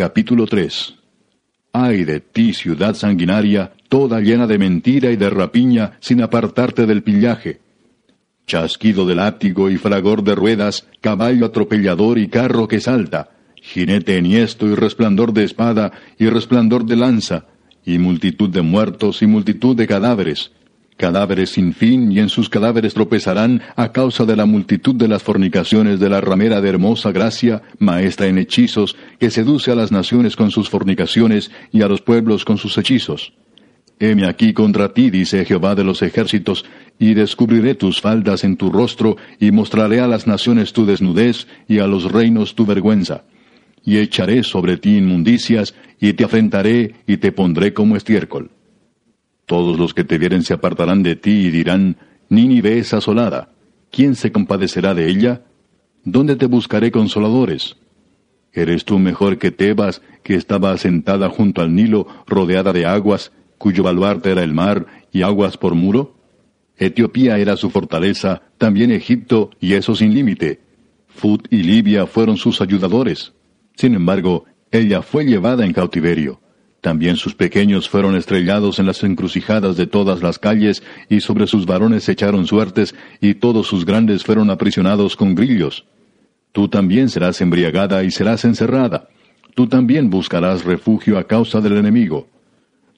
Capítulo 3 Ay de ti, ciudad sanguinaria, toda llena de mentira y de rapiña, sin apartarte del pillaje. Chasquido de látigo y fragor de ruedas, caballo atropellador y carro que salta, jinete enhiesto y resplandor de espada y resplandor de lanza, y multitud de muertos y multitud de cadáveres, cadáveres sin fin, y en sus cadáveres tropezarán a causa de la multitud de las fornicaciones de la ramera de hermosa gracia, maestra en hechizos, que seduce a las naciones con sus fornicaciones y a los pueblos con sus hechizos. Heme aquí contra ti, dice Jehová de los ejércitos, y descubriré tus faldas en tu rostro, y mostraré a las naciones tu desnudez, y a los reinos tu vergüenza. Y echaré sobre ti inmundicias, y te afrentaré, y te pondré como estiércol. Todos los que te vieren se apartarán de ti y dirán, Nínive es asolada. ¿Quién se compadecerá de ella? ¿Dónde te buscaré consoladores? ¿Eres tú mejor que Tebas, que estaba asentada junto al Nilo, rodeada de aguas, cuyo baluarte era el mar y aguas por muro? Etiopía era su fortaleza, también Egipto, y eso sin límite. Fut y Libia fueron sus ayudadores. Sin embargo, ella fue llevada en cautiverio. También sus pequeños fueron estrellados en las encrucijadas de todas las calles, y sobre sus varones echaron suertes, y todos sus grandes fueron aprisionados con grillos. Tú también serás embriagada y serás encerrada. Tú también buscarás refugio a causa del enemigo.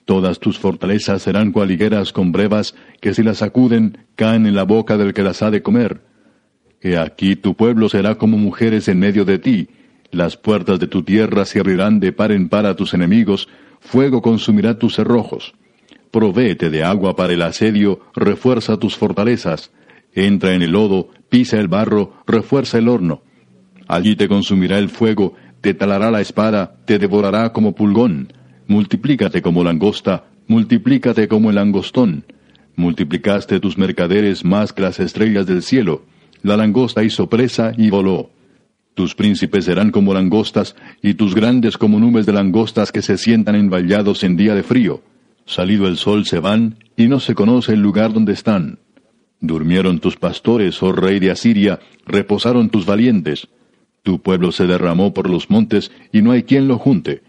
Todas tus fortalezas serán cual higueras con brevas, que si las sacuden, caen en la boca del que las ha de comer. He aquí tu pueblo será como mujeres en medio de ti, las puertas de tu tierra se abrirán de par en par a tus enemigos, fuego consumirá tus cerrojos. Provéete de agua para el asedio, refuerza tus fortalezas. Entra en el lodo, pisa el barro, refuerza el horno. Allí te consumirá el fuego, te talará la espada, te devorará como pulgón. Multiplícate como langosta, multiplícate como el angostón. Multiplicaste tus mercaderes más que las estrellas del cielo. La langosta hizo presa y voló. Tus príncipes serán como langostas, y tus grandes como nubes de langostas que se sientan envallados en día de frío. Salido el sol se van, y no se conoce el lugar donde están. Durmieron tus pastores, oh rey de Asiria, reposaron tus valientes. Tu pueblo se derramó por los montes, y no hay quien lo junte.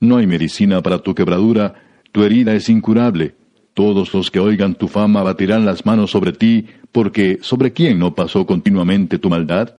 No hay medicina para tu quebradura, tu herida es incurable. Todos los que oigan tu fama batirán las manos sobre ti, porque ¿sobre quién no pasó continuamente tu maldad?